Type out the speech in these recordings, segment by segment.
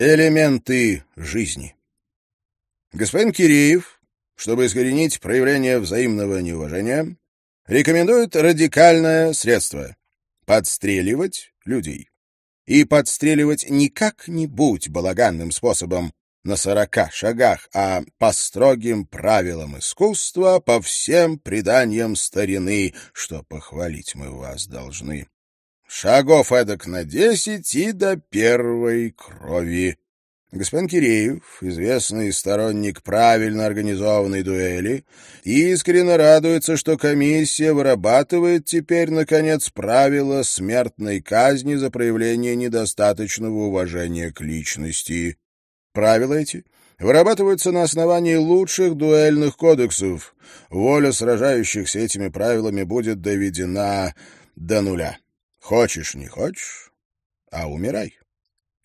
Элементы жизни. Господин Киреев, чтобы искоренить проявление взаимного неуважения, рекомендует радикальное средство — подстреливать людей. И подстреливать не как-нибудь балаганным способом на сорока шагах, а по строгим правилам искусства, по всем преданиям старины, что похвалить мы вас должны. Шагов эдак на десять и до первой крови. Господин Киреев, известный сторонник правильно организованной дуэли, искренне радуется, что комиссия вырабатывает теперь, наконец, правила смертной казни за проявление недостаточного уважения к личности. Правила эти вырабатываются на основании лучших дуэльных кодексов. Воля сражающихся этими правилами будет доведена до нуля. Хочешь, не хочешь, а умирай.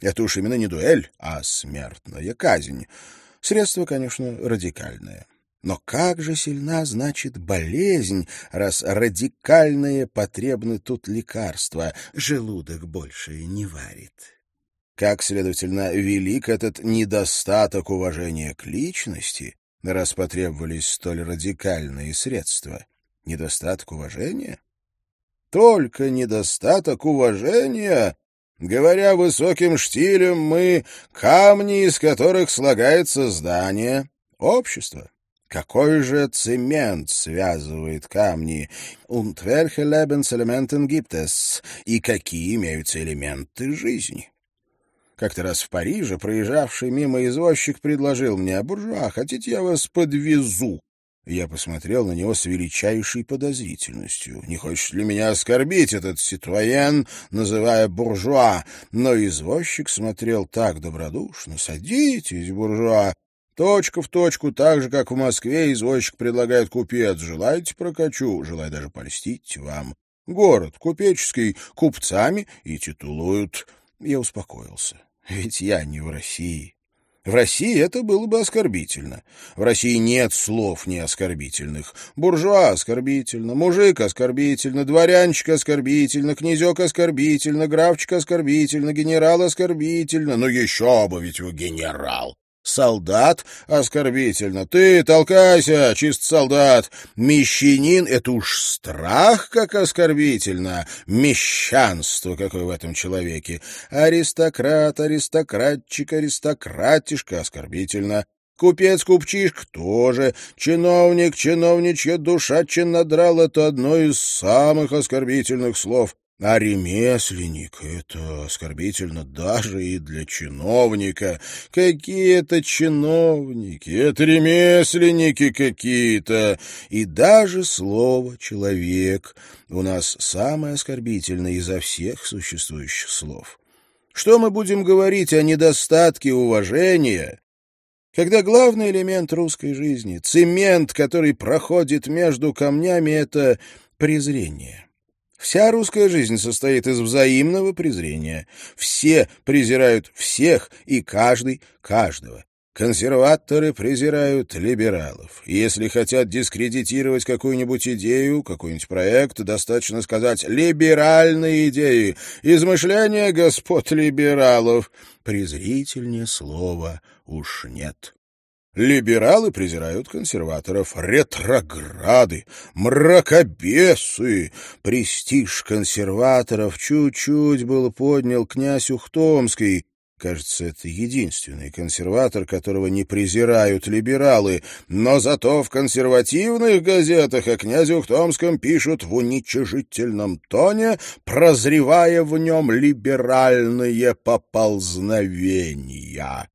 Это уж именно не дуэль, а смертная казнь. Средство, конечно, радикальное. Но как же сильна, значит, болезнь, раз радикальные потребны тут лекарства, желудок больше не варит. Как, следовательно, велик этот недостаток уважения к личности, раз потребовались столь радикальные средства? Недостаток уважения? Только недостаток уважения. Говоря высоким штилем, мы — камни, из которых слагается здание, общество. Какой же цемент связывает камни? Und welche Lebenselementen gibt es? И какие имеются элементы жизни? Как-то раз в Париже проезжавший мимо извозчик предложил мне, «Буржуа, хотите, я вас подвезу?» Я посмотрел на него с величайшей подозрительностью. Не хочет ли меня оскорбить этот ситуен, называя буржуа? Но извозчик смотрел так добродушно. «Садитесь, буржуа!» Точка в точку, так же, как в Москве, извозчик предлагает купец. Желаете прокачу, желаю даже польстить вам. Город купеческий, купцами и титулуют. Я успокоился. Ведь я не в России. В России это было бы оскорбительно. В России нет слов неоскорбительных. Буржуа оскорбительно, мужик оскорбительно, дворянчик оскорбительно, князек оскорбительно, графчик оскорбительно, генерал оскорбительно. Ну еще бы ведь вы генерал. Солдат оскорбительно. Ты толкайся, чист солдат. Мещанин — это уж страх, как оскорбительно. Мещанство какое в этом человеке. Аристократ, аристократчик, аристократишка оскорбительно. Купец-купчишка тоже. Чиновник, чиновничья душа чинодрал — это одно из самых оскорбительных слов. А ремесленник — это оскорбительно даже и для чиновника. Какие это чиновники, это ремесленники какие-то. И даже слово «человек» у нас самое оскорбительное изо всех существующих слов. Что мы будем говорить о недостатке уважения, когда главный элемент русской жизни, цемент, который проходит между камнями, — это презрение? Вся русская жизнь состоит из взаимного презрения. Все презирают всех и каждый каждого. Консерваторы презирают либералов. Если хотят дискредитировать какую-нибудь идею, какой-нибудь проект, достаточно сказать «либеральные идеи», измышления господ либералов. Презрительнее слова уж нет. Либералы презирают консерваторов, ретрограды, мракобесы. Престиж консерваторов чуть-чуть было поднял князь Ухтомский. Кажется, это единственный консерватор, которого не презирают либералы, но зато в консервативных газетах о князе Ухтомском пишут в уничижительном тоне, прозревая в нем либеральные поползновения.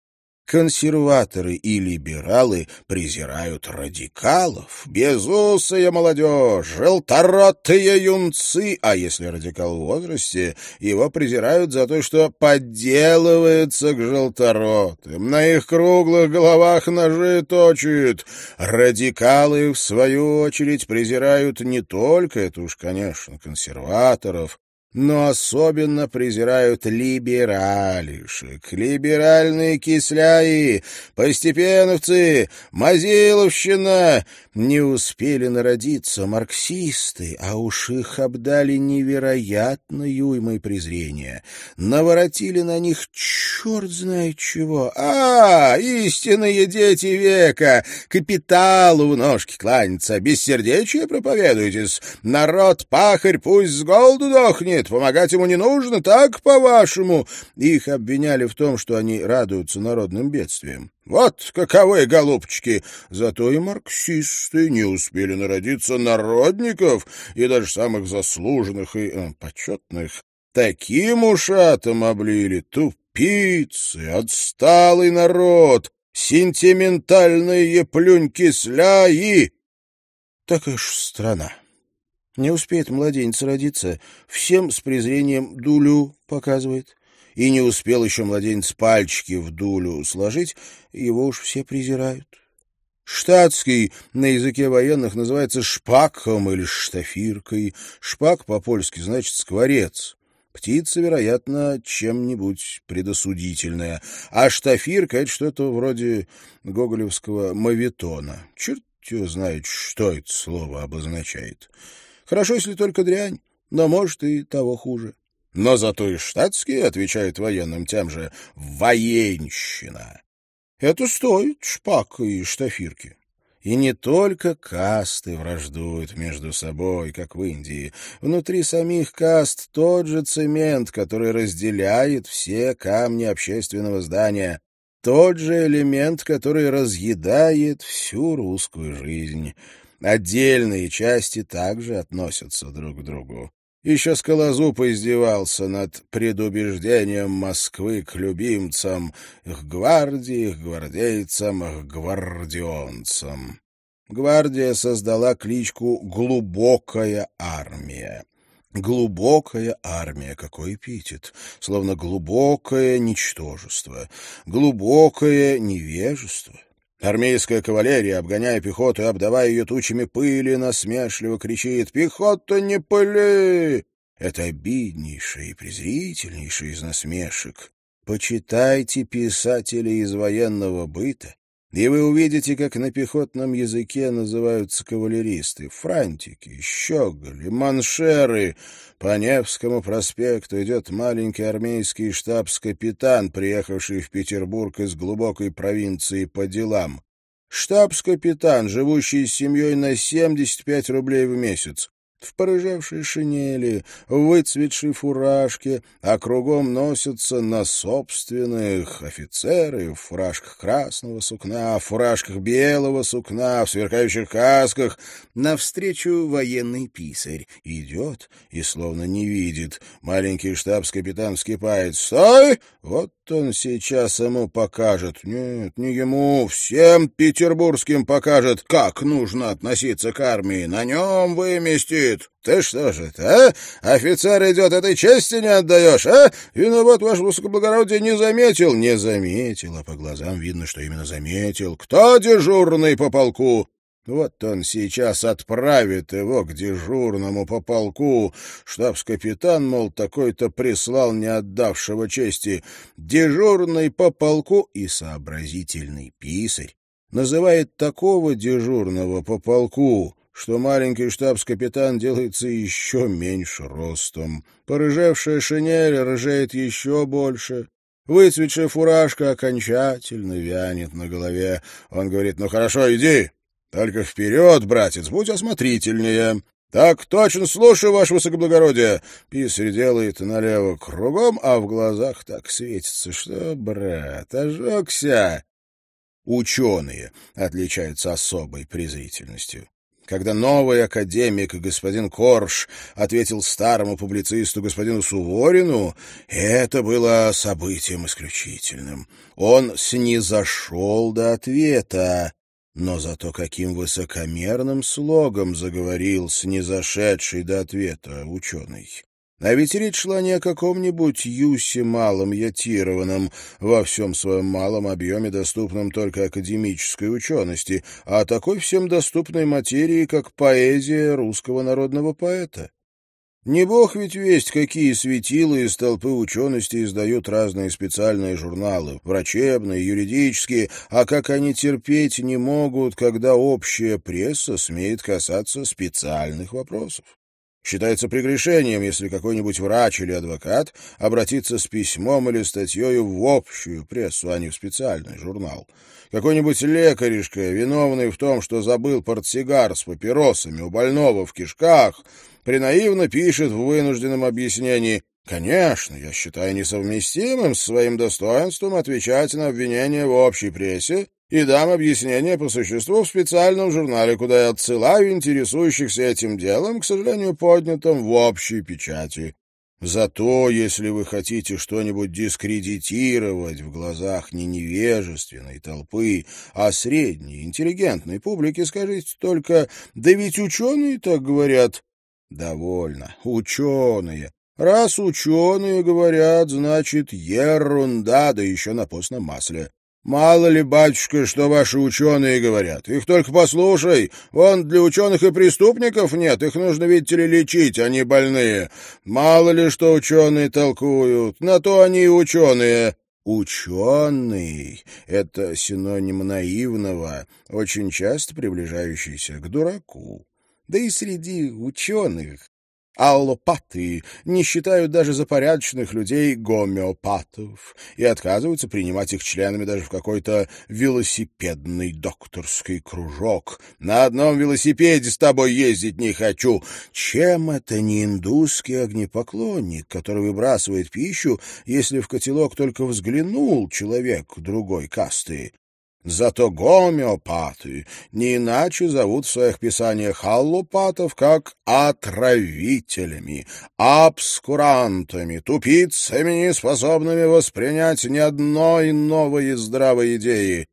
Консерваторы и либералы презирают радикалов, безусая молодежь, желторотые юнцы, а если радикал в возрасте, его презирают за то, что подделывается к желторотым, на их круглых головах ножи точит. Радикалы, в свою очередь, презирают не только, это уж, конечно, консерваторов, но особенно презирают либералишек. Либеральные кисляи, постепеновцы, мазиловщина не успели народиться марксисты, а уж их обдали невероятной уймой презрения. Наворотили на них черт знает чего. А, истинные дети века! Капиталу в ножки кланяться, бессердечие проповедуетесь. Народ пахарь пусть с голоду дохнет, помогать ему не нужно, так, по-вашему. Их обвиняли в том, что они радуются народным бедствиям. Вот каковы голубчики! Зато и марксисты не успели народиться народников и даже самых заслуженных и э, почетных. Таким ушатом облили тупицы, отсталый народ, сентиментальные плюнь-кисляи. Такая ж страна. Не успеет младенец родиться, всем с презрением дулю показывает и не успел еще младенец пальчики в дулю сложить, его уж все презирают. Штатский на языке военных называется шпаком или штафиркой. Шпак по-польски значит «скворец». Птица, вероятно, чем-нибудь предосудительная. А штафирка — это что-то вроде гоголевского мавитона. Черт его знает, что это слово обозначает. Хорошо, если только дрянь, но, может, и того хуже. Но зато и штатские отвечают военным тем же «военщина». Это стоит шпак и штафирки. И не только касты враждуют между собой, как в Индии. Внутри самих каст тот же цемент, который разделяет все камни общественного здания, тот же элемент, который разъедает всю русскую жизнь. Отдельные части также относятся друг к другу. Еще Скалозуб издевался над предубеждением Москвы к любимцам, к гвардии, к гвардейцам, к гвардионцам. Гвардия создала кличку «Глубокая армия». Глубокая армия, какой эпитет, словно глубокое ничтожество, глубокое невежество. Армейская кавалерия, обгоняя пехоту и обдавая ее тучами пыли, насмешливо кричит «Пехота, не пыли!» Это обиднейший и презрительнейший из насмешек. Почитайте писателей из военного быта, и вы увидите, как на пехотном языке называются кавалеристы. Франтики, щеголи, маншеры. По Невскому проспекту идет маленький армейский штабс-капитан, приехавший в Петербург из глубокой провинции по делам. Штабс-капитан, живущий с семьей на 75 рублей в месяц в порыжавшей шинели, в выцветшей фуражке, а кругом носятся на собственных офицеры в фуражках красного сукна, в фуражках белого сукна, в сверкающих касках. Навстречу военный писарь идет и словно не видит. Маленький штабс-капитан вскипает. «Стой! Вот он сейчас ему покажет. Нет, не ему, всем петербургским покажет, как нужно относиться к армии. На нем выместит. Ты что же это, а? Офицер идет, этой чести не отдаешь, а? Виноват, ваше высокоблагородие, не заметил. Не заметил, а по глазам видно, что именно заметил. Кто дежурный по полку? Вот он сейчас отправит его к дежурному по полку. Штабс-капитан, мол, такой-то прислал не отдавшего чести. Дежурный по полку и сообразительный писарь называет такого дежурного по полку, что маленький штабс-капитан делается еще меньше ростом. Порыжевшая шинель рыжеет еще больше. Выцветшая фуражка окончательно вянет на голове. Он говорит, ну хорошо, иди, только вперед, братец, будь осмотрительнее. Так точно слушаю, ваше высокоблагородие. Писарь делает налево кругом, а в глазах так светится, что, брат, ожегся. Ученые отличаются особой презрительностью. Когда новый академик господин Корж ответил старому публицисту господину Суворину, это было событием исключительным. Он снизошел до ответа, но зато каким высокомерным слогом заговорил снизошедший до ответа ученый. А ведь речь шла не о каком-нибудь юсе малом ятированном, во всем своем малом объеме доступном только академической учености, а о такой всем доступной материи, как поэзия русского народного поэта. Не бог ведь весть, какие светила из толпы учености издают разные специальные журналы, врачебные, юридические, а как они терпеть не могут, когда общая пресса смеет касаться специальных вопросов. Считается прегрешением, если какой-нибудь врач или адвокат обратится с письмом или статьей в общую прессу, а не в специальный журнал. Какой-нибудь лекаришка, виновный в том, что забыл портсигар с папиросами у больного в кишках, принаивно пишет в вынужденном объяснении «Конечно, я считаю несовместимым с своим достоинством отвечать на обвинения в общей прессе и дам объяснение по существу в специальном журнале, куда я отсылаю интересующихся этим делом, к сожалению, поднятым в общей печати. Зато, если вы хотите что-нибудь дискредитировать в глазах не невежественной толпы, а средней, интеллигентной публики, скажите только «Да ведь ученые так говорят». Довольно. Ученые. Раз ученые говорят, значит, ерунда, да еще на постном масле. Мало ли, батюшка, что ваши ученые говорят. Их только послушай. Вон для ученых и преступников нет. Их нужно, видите ли, лечить, а не больные. Мало ли, что ученые толкуют. На то они и ученые. Ученый — это синоним наивного, очень часто приближающийся к дураку. Да и среди ученых аллопаты не считают даже за порядочных людей гомеопатов и отказываются принимать их членами даже в какой-то велосипедный докторский кружок. На одном велосипеде с тобой ездить не хочу. Чем это не индусский огнепоклонник, который выбрасывает пищу, если в котелок только взглянул человек другой касты? Зато гомеопаты не иначе зовут в своих писаниях аллопатов как отравителями, обскурантами, тупицами, не способными воспринять ни одной новой здравой идеи.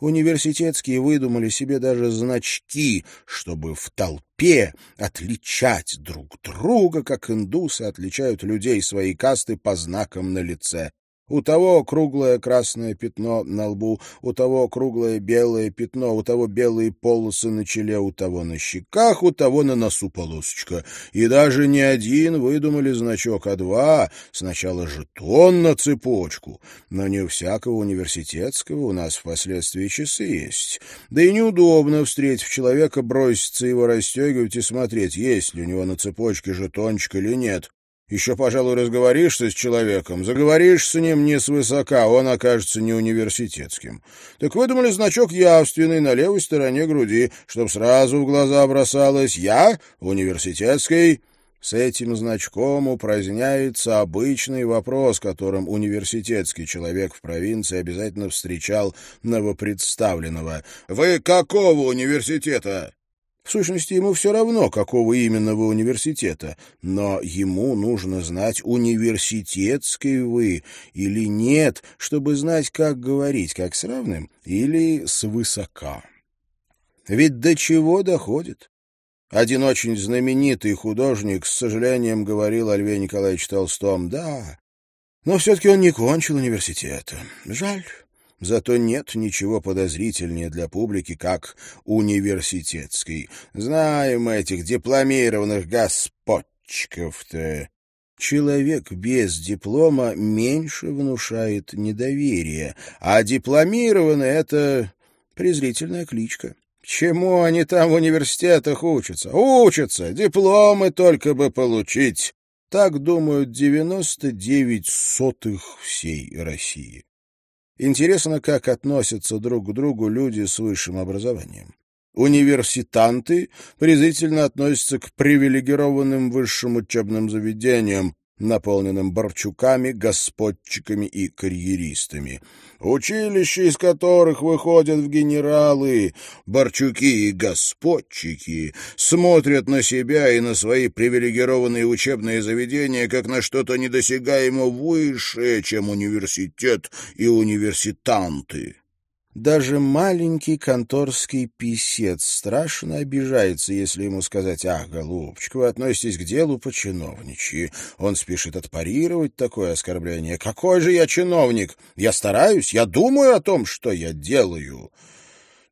Университетские выдумали себе даже значки, чтобы в толпе отличать друг друга, как индусы отличают людей своей касты по знакам на лице. У того круглое красное пятно на лбу, у того круглое белое пятно, у того белые полосы на челе, у того на щеках, у того на носу полосочка. И даже не один выдумали значок, а два. Сначала жетон на цепочку, но не у всякого университетского у нас впоследствии часы есть. Да и неудобно встретив человека, броситься его расстегивать и смотреть, есть ли у него на цепочке жетончик или нет. Еще, пожалуй, разговоришься с человеком, заговоришь с ним не свысока, он окажется не университетским. Так выдумали значок явственный на левой стороне груди, чтоб сразу в глаза бросалось «Я университетский». С этим значком упраздняется обычный вопрос, которым университетский человек в провинции обязательно встречал новопредставленного. «Вы какого университета?» В сущности, ему все равно, какого именно вы университета, но ему нужно знать, университетский вы или нет, чтобы знать, как говорить, как с равным или с высока. Ведь до чего доходит? Один очень знаменитый художник с сожалением говорил о Льве Николаевиче Толстом, да, но все-таки он не кончил университета. Жаль. Зато нет ничего подозрительнее для публики, как университетский. Знаем этих дипломированных господчиков-то. Человек без диплома меньше внушает недоверие, а дипломированный — это презрительная кличка. Чему они там в университетах учатся? Учатся, дипломы только бы получить. Так думают девяносто девять сотых всей России. Интересно, как относятся друг к другу люди с высшим образованием. Университанты презрительно относятся к привилегированным высшим учебным заведениям, наполненным борчуками, господчиками и карьеристами. Училища, из которых выходят в генералы, борчуки и господчики, смотрят на себя и на свои привилегированные учебные заведения как на что-то недосягаемо высшее, чем университет и университанты. Даже маленький конторский писец страшно обижается, если ему сказать «Ах, голубчик, вы относитесь к делу по чиновничьи». Он спешит отпарировать такое оскорбление. «Какой же я чиновник? Я стараюсь, я думаю о том, что я делаю».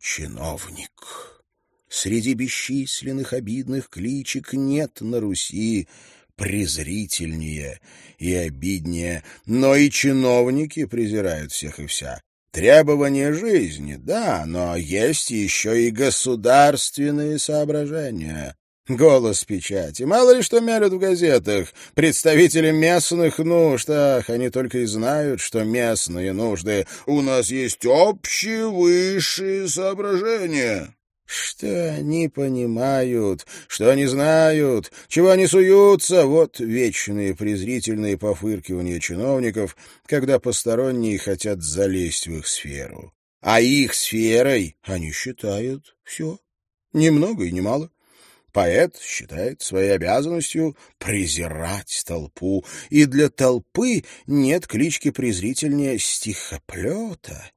Чиновник. Среди бесчисленных обидных кличек нет на Руси презрительнее и обиднее. Но и чиновники презирают всех и вся. Требования жизни, да, но есть еще и государственные соображения. Голос печати. Мало ли что мялят в газетах. Представители местных нужд. Ах, они только и знают, что местные нужды. У нас есть общие высшие соображения. Что они понимают, что они знают, чего они суются, вот вечные презрительные пофыркивания чиновников, когда посторонние хотят залезть в их сферу. А их сферой они считают все. Ни много и ни мало. Поэт считает своей обязанностью презирать толпу, и для толпы нет клички презрительнее стихоплета.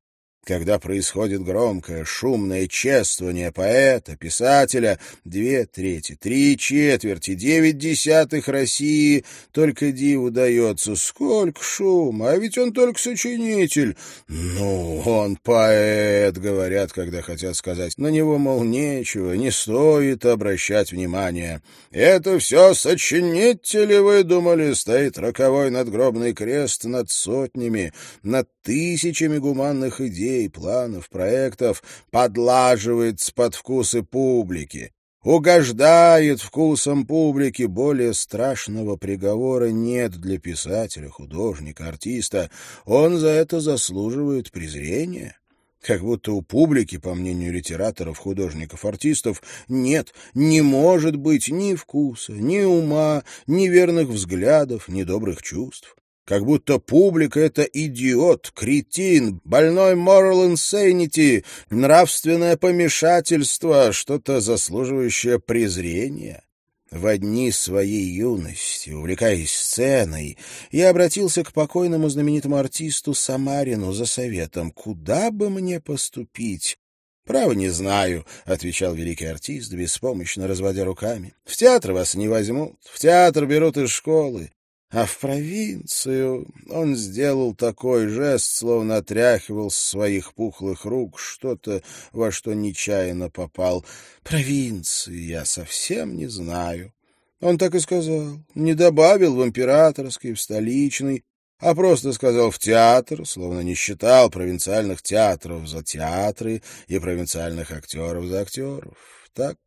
Когда происходит громкое, шумное чествование поэта, писателя, две трети, три четверти, девять десятых России, только диву дается. Сколько шума, а ведь он только сочинитель. Ну, он поэт, говорят, когда хотят сказать. На него, мол, нечего, не стоит обращать внимание. Это все сочинители, вы думали, стоит роковой надгробный крест над сотнями, над тысячами гуманных идей, планов, проектов, подлаживается под вкусы публики, угождает вкусом публики, более страшного приговора нет для писателя, художника, артиста. Он за это заслуживает презрения. Как будто у публики, по мнению литераторов, художников, артистов, нет, не может быть ни вкуса, ни ума, ни верных взглядов, ни добрых чувств как будто публика — это идиот, кретин, больной moral insanity, нравственное помешательство, что-то заслуживающее презрения. В одни своей юности, увлекаясь сценой, я обратился к покойному знаменитому артисту Самарину за советом, куда бы мне поступить. «Право не знаю», — отвечал великий артист, беспомощно разводя руками. «В театр вас не возьмут, в театр берут из школы. А в провинцию он сделал такой жест, словно отряхивал с своих пухлых рук что-то, во что нечаянно попал. Провинции я совсем не знаю. Он так и сказал, не добавил в императорский, в столичный, а просто сказал в театр, словно не считал провинциальных театров за театры и провинциальных актеров за актеров. Так,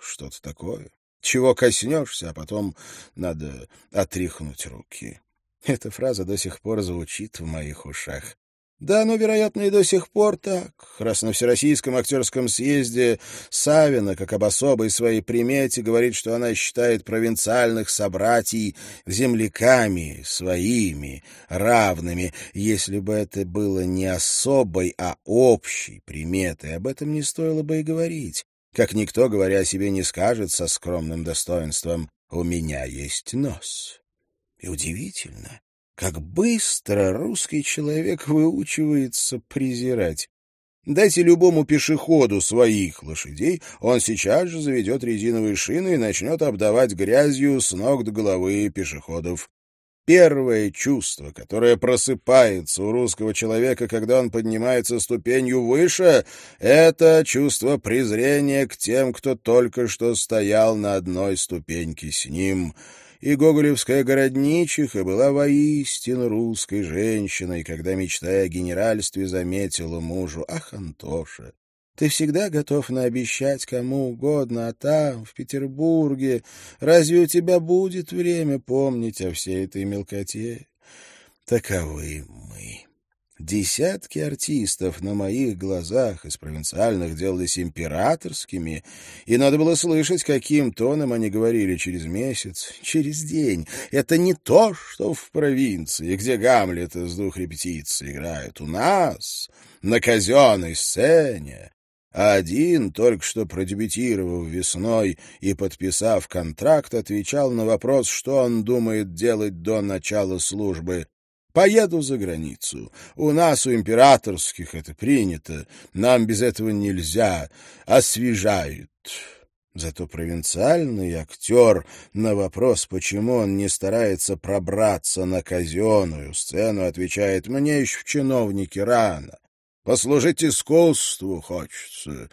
что-то такое чего коснешься, а потом надо отряхнуть руки. Эта фраза до сих пор звучит в моих ушах. Да, но, вероятно, и до сих пор так. Раз на Всероссийском актерском съезде Савина, как об особой своей примете, говорит, что она считает провинциальных собратьей земляками, своими, равными. Если бы это было не особой, а общей приметой, об этом не стоило бы и говорить как никто, говоря о себе, не скажет со скромным достоинством «у меня есть нос». И удивительно, как быстро русский человек выучивается презирать. Дайте любому пешеходу своих лошадей, он сейчас же заведет резиновые шины и начнет обдавать грязью с ног до головы пешеходов. Первое чувство, которое просыпается у русского человека, когда он поднимается ступенью выше, это чувство презрения к тем, кто только что стоял на одной ступеньке с ним. И гоголевская городничиха была воистину русской женщиной, когда, мечтая о генеральстве, заметила мужу «Ах, Антоша, ты всегда готов наобещать кому угодно, а там, в Петербурге, разве у тебя будет время помнить о всей этой мелкоте? Таковы мы. Десятки артистов на моих глазах из провинциальных делались императорскими, и надо было слышать, каким тоном они говорили через месяц, через день. Это не то, что в провинции, где Гамлета с двух репетиций играют. У нас, на казенной сцене, а один, только что продебютировав весной и подписав контракт, отвечал на вопрос, что он думает делать до начала службы. «Поеду за границу. У нас, у императорских, это принято. Нам без этого нельзя. Освежает». Зато провинциальный актер на вопрос, почему он не старается пробраться на казенную сцену, отвечает «Мне еще в чиновнике рано». Послужить искусству хочется.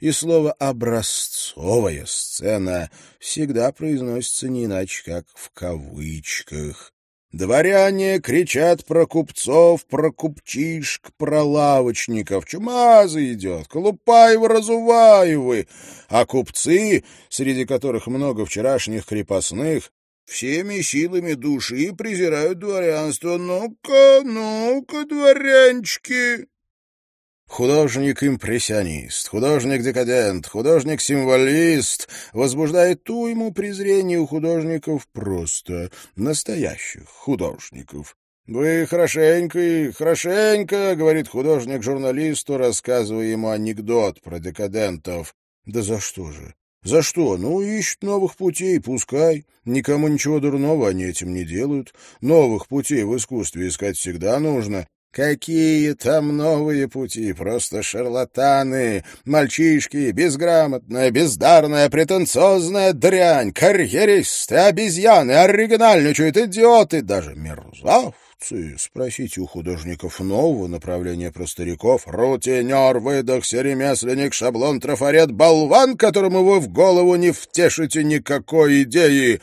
и слово «образцовая сцена» всегда произносится не иначе, как в кавычках. Дворяне кричат про купцов, про купчишек, про лавочников. Чумазы идет, Колупаевы-разуваевы. А купцы, среди которых много вчерашних крепостных, всеми силами души презирают дворянство. Ну-ка, ну-ка, дворянчики! Художник-импрессионист, художник-декадент, художник-символист возбуждает ту ему презрение у художников просто, настоящих художников. «Вы хорошенько, хорошенько», — говорит художник журналисту, рассказывая ему анекдот про декадентов. «Да за что же? За что? Ну, ищут новых путей, пускай. Никому ничего дурного они этим не делают. Новых путей в искусстве искать всегда нужно. Какие там новые пути, просто шарлатаны, мальчишки, безграмотная, бездарная, претенциозная дрянь, карьеристы, обезьяны, оригинальничают, идиоты, даже мерзавцы. Спросите у художников нового направления про стариков. Рутинер, выдохся, ремесленник, шаблон, трафарет, болван, которому вы в голову не втешите никакой идеи.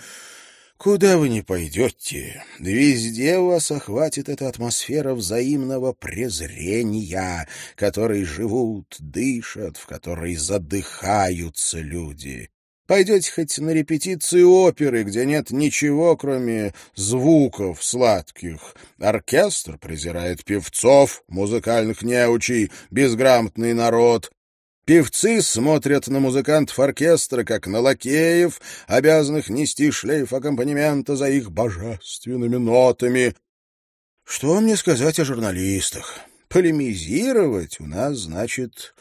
Куда вы ни пойдете, везде вас охватит эта атмосфера взаимного презрения, которой живут, дышат, в которой задыхаются люди. Пойдете хоть на репетицию оперы, где нет ничего, кроме звуков сладких. Оркестр презирает певцов, музыкальных неучей, безграмотный народ. Певцы смотрят на музыкантов оркестра, как на лакеев, обязанных нести шлейф аккомпанемента за их божественными нотами. Что мне сказать о журналистах? Полемизировать у нас значит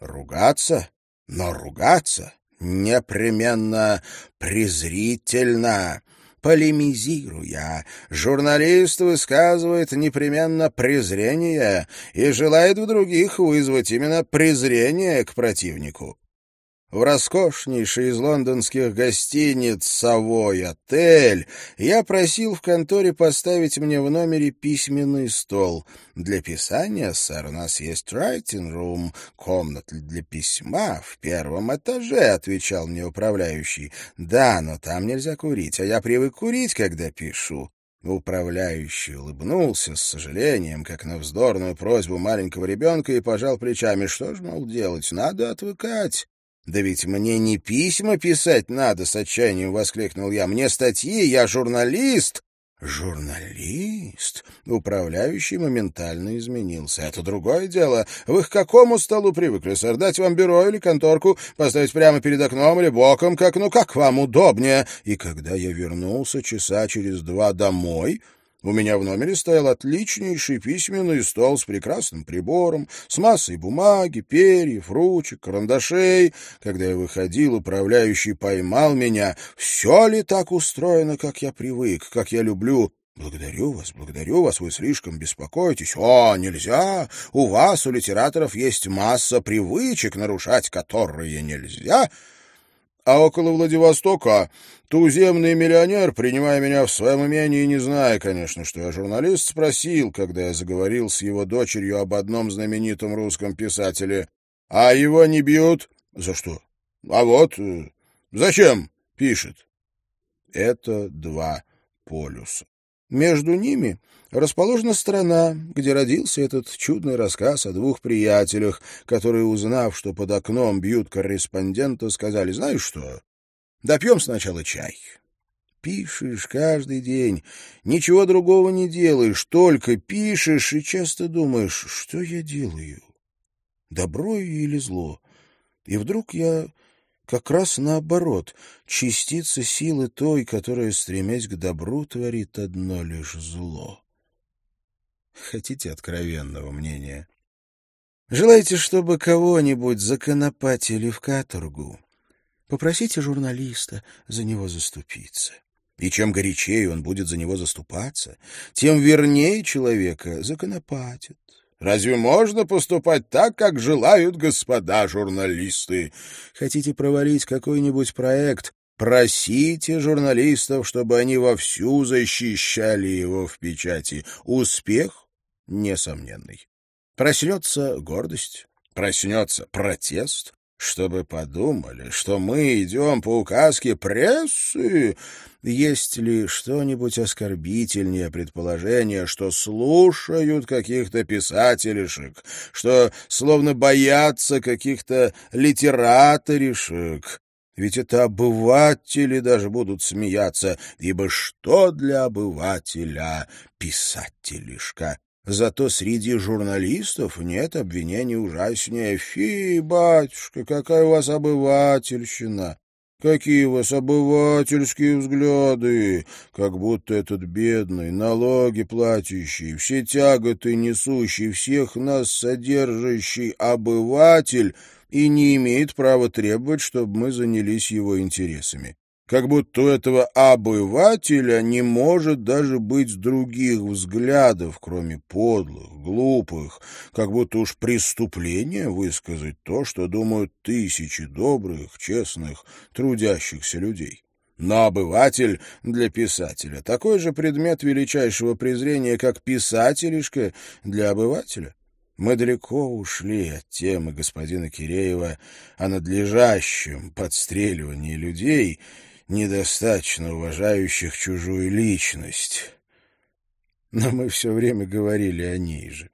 ругаться, но ругаться непременно презрительно полемизируя. Журналист высказывает непременно презрение и желает в других вызвать именно презрение к противнику. В роскошнейшей из лондонских гостиниц «Совой отель» я просил в конторе поставить мне в номере письменный стол. Для писания, сэр, у нас есть writing room, комната для письма в первом этаже, — отвечал мне управляющий. Да, но там нельзя курить, а я привык курить, когда пишу. Управляющий улыбнулся с сожалением, как на вздорную просьбу маленького ребенка, и пожал плечами. Что ж, мол, делать? Надо отвыкать. «Да ведь мне не письма писать надо!» — с отчаянием воскликнул я. «Мне статьи, я журналист!» «Журналист?» Управляющий моментально изменился. «Это другое дело. Вы к какому столу привыкли, сэр? Дать вам бюро или конторку? Поставить прямо перед окном или боком? Как, ну, как вам удобнее?» И когда я вернулся часа через два домой, у меня в номере стоял отличнейший письменный стол с прекрасным прибором, с массой бумаги, перьев, ручек, карандашей. Когда я выходил, управляющий поймал меня. Все ли так устроено, как я привык, как я люблю? «Благодарю вас, благодарю вас, вы слишком беспокоитесь. О, нельзя! У вас, у литераторов, есть масса привычек, нарушать которые нельзя. А около Владивостока туземный миллионер, принимая меня в своем имении, не зная, конечно, что я журналист, спросил, когда я заговорил с его дочерью об одном знаменитом русском писателе. «А его не бьют?» «За что?» «А вот, э, зачем?» — пишет. Это два полюса. Между ними расположена страна, где родился этот чудный рассказ о двух приятелях, которые, узнав, что под окном бьют корреспондента, сказали, знаешь что, допьем сначала чай. Пишешь каждый день, ничего другого не делаешь, только пишешь и часто думаешь, что я делаю, добро или зло. И вдруг я как раз наоборот, частица силы той, которая, стремясь к добру, творит одно лишь зло. Хотите откровенного мнения? Желаете, чтобы кого-нибудь законопатили в каторгу? Попросите журналиста за него заступиться. И чем горячее он будет за него заступаться, тем вернее человека законопатит. Разве можно поступать так, как желают господа журналисты? Хотите провалить какой-нибудь проект? Просите журналистов, чтобы они вовсю защищали его в печати. Успех несомненный. Проснется гордость, проснется протест, чтобы подумали, что мы идем по указке прессы. Есть ли что-нибудь оскорбительнее предположения, что слушают каких-то писателишек, что словно боятся каких-то литераторишек? Ведь это обыватели даже будут смеяться, ибо что для обывателя писателишка? Зато среди журналистов нет обвинений ужаснее. Фи, батюшка, какая у вас обывательщина! Какие у вас обывательские взгляды! Как будто этот бедный, налоги платящий, все тяготы несущий, всех нас содержащий обыватель и не имеет права требовать, чтобы мы занялись его интересами как будто у этого обывателя не может даже быть других взглядов, кроме подлых, глупых, как будто уж преступление высказать то, что думают тысячи добрых, честных, трудящихся людей. Но обыватель для писателя такой же предмет величайшего презрения, как писателишка для обывателя. Мы далеко ушли от темы господина Киреева о надлежащем подстреливании людей — недостаточно уважающих чужую личность. Но мы все время говорили о ней же.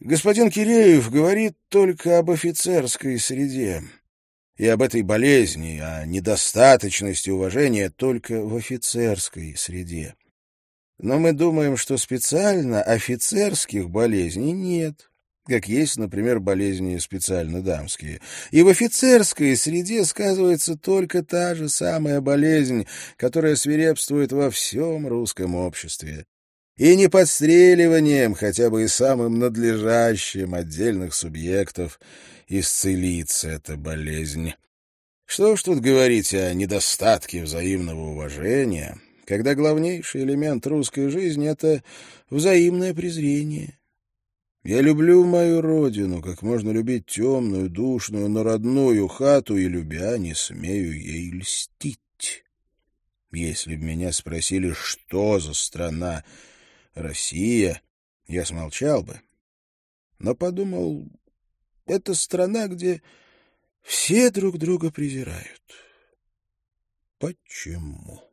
Господин Киреев говорит только об офицерской среде и об этой болезни, о недостаточности уважения только в офицерской среде. Но мы думаем, что специально офицерских болезней нет как есть, например, болезни специально дамские. И в офицерской среде сказывается только та же самая болезнь, которая свирепствует во всем русском обществе. И не подстреливанием, хотя бы и самым надлежащим отдельных субъектов, исцелится эта болезнь. Что ж тут говорить о недостатке взаимного уважения, когда главнейший элемент русской жизни — это взаимное презрение. Я люблю мою родину, как можно любить темную, душную, но родную хату, и, любя, не смею ей льстить. Если бы меня спросили, что за страна Россия, я смолчал бы. Но подумал, это страна, где все друг друга презирают. Почему?